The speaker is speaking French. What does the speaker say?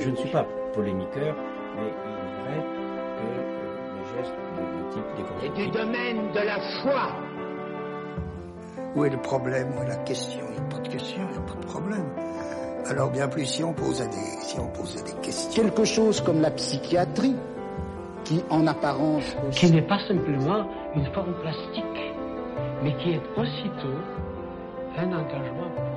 Je ne suis pas polémiqueur, mais il est vrai que euh, les gestes de, type des Et du domaine de la foi. Où est le problème Où est la question Il n'y a pas de question, il n'y a pas de problème. Alors bien plus si on posait des, si on posait des questions. Quelque chose comme la psychiatrie, qui en apparence... Qui n'est pas simplement une forme plastique, mais qui est aussitôt 还能干什么